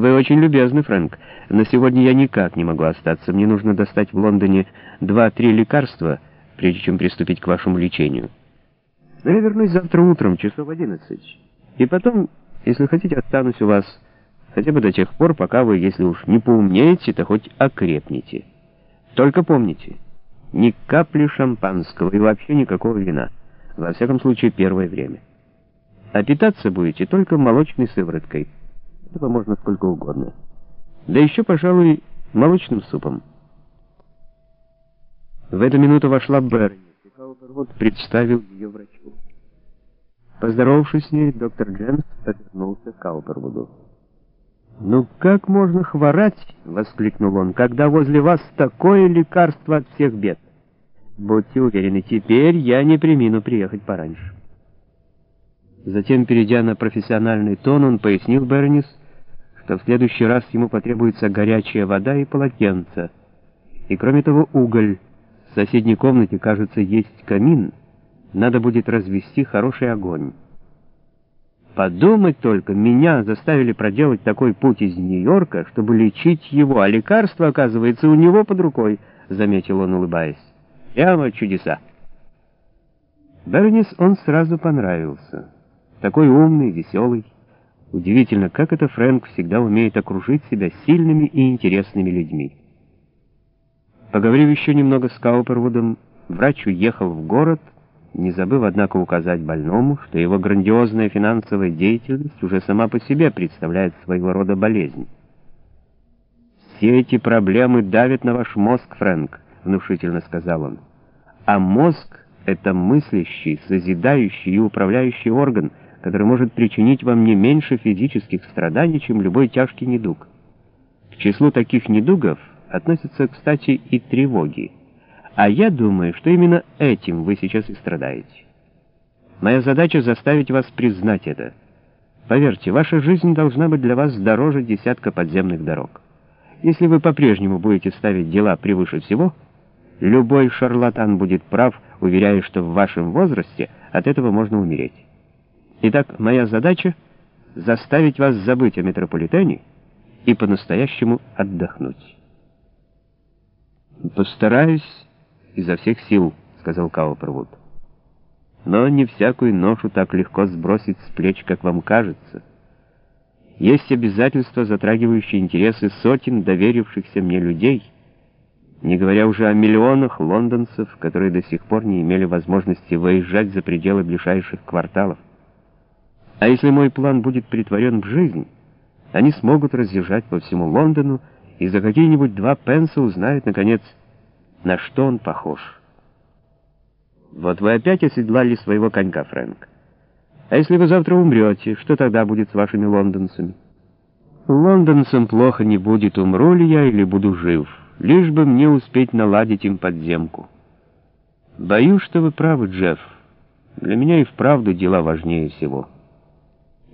Вы очень любезны, Фрэнк. На сегодня я никак не могу остаться. Мне нужно достать в Лондоне два-три лекарства, прежде чем приступить к вашему лечению. Но я вернусь завтра утром, часов одиннадцать. И потом, если хотите, останусь у вас хотя бы до тех пор, пока вы, если уж не поумнеете, то хоть окрепнете. Только помните, ни капли шампанского и вообще никакого вина. Во всяком случае, первое время. А питаться будете только молочной сывороткой. Этого можно сколько угодно. Да еще, пожалуй, молочным супом. В эту минуту вошла Берни, и Каупервуд представил ее врачу. Поздоровавшись с ней, доктор Джемс повернулся к Каупервуду. «Ну как можно хворать?» — воскликнул он, — «когда возле вас такое лекарство от всех бед? Будьте уверены, теперь я не примину приехать пораньше». Затем, перейдя на профессиональный тон, он пояснил Бернис, что в следующий раз ему потребуется горячая вода и полотенце. И кроме того, уголь. В соседней комнате, кажется, есть камин. Надо будет развести хороший огонь. Подумать только, меня заставили проделать такой путь из Нью-Йорка, чтобы лечить его, а лекарство, оказывается, у него под рукой, — заметил он, улыбаясь. Прямо чудеса. Бернис он сразу понравился. Такой умный, веселый. Удивительно, как это Фрэнк всегда умеет окружить себя сильными и интересными людьми. Поговорив еще немного с Каупервудом, врач уехал в город, не забыв, однако, указать больному, что его грандиозная финансовая деятельность уже сама по себе представляет своего рода болезнь. «Все эти проблемы давят на ваш мозг, Фрэнк», — внушительно сказал он. «А мозг — это мыслящий, созидающий и управляющий орган, который может причинить вам не меньше физических страданий, чем любой тяжкий недуг. К числу таких недугов относятся, кстати, и тревоги. А я думаю, что именно этим вы сейчас и страдаете. Моя задача заставить вас признать это. Поверьте, ваша жизнь должна быть для вас дороже десятка подземных дорог. Если вы по-прежнему будете ставить дела превыше всего, любой шарлатан будет прав, уверяя, что в вашем возрасте от этого можно умереть. Итак, моя задача — заставить вас забыть о метрополитене и по-настоящему отдохнуть. Постараюсь изо всех сил», — сказал Каупервуд. «Но не всякую ношу так легко сбросить с плеч, как вам кажется. Есть обязательства, затрагивающие интересы сотен доверившихся мне людей, не говоря уже о миллионах лондонцев, которые до сих пор не имели возможности выезжать за пределы ближайших кварталов. А если мой план будет притворен в жизнь, они смогут разъезжать по всему Лондону и за какие-нибудь два пенса узнают, наконец, на что он похож. Вот вы опять оседлали своего конька, Фрэнк. А если вы завтра умрете, что тогда будет с вашими лондонцами? Лондонцам плохо не будет, умру ли я или буду жив, лишь бы мне успеть наладить им подземку. Боюсь, что вы правы, Джефф. Для меня и вправду дела важнее всего.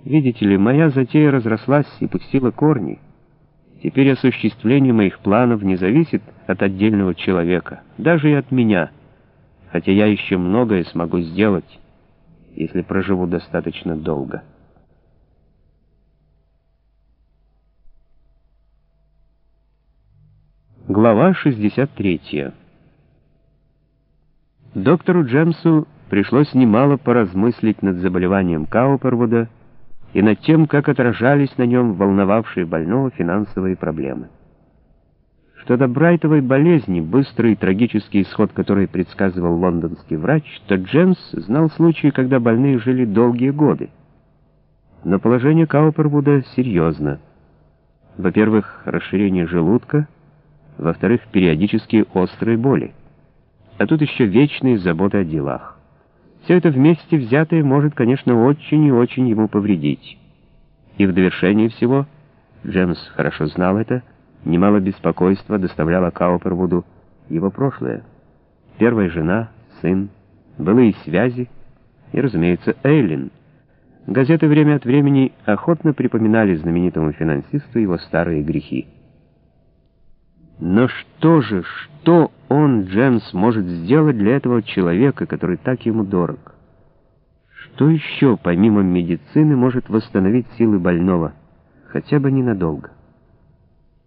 Видите ли, моя затея разрослась и пустила корни. Теперь осуществление моих планов не зависит от отдельного человека, даже и от меня, хотя я еще многое смогу сделать, если проживу достаточно долго. Глава 63 Доктору Джемсу пришлось немало поразмыслить над заболеванием Каупервуда, и над тем, как отражались на нем волновавшие больного финансовые проблемы. Что до Брайтовой болезни, быстрый и трагический исход которой предсказывал лондонский врач, то Джемс знал случаи, когда больные жили долгие годы. Но положение Каупервуда серьезно. Во-первых, расширение желудка, во-вторых, периодические острые боли. А тут еще вечные заботы о делах. Все это вместе взятое может, конечно, очень и очень ему повредить. И в довершение всего, Джемс хорошо знал это, немало беспокойства доставляло Каупервуду его прошлое. Первая жена, сын, былые связи и, разумеется, Эйлин. Газеты время от времени охотно припоминали знаменитому финансисту его старые грехи. Но что же, что он, Джемс, может сделать для этого человека, который так ему дорог? Что еще, помимо медицины, может восстановить силы больного? хотя бы ненадолго.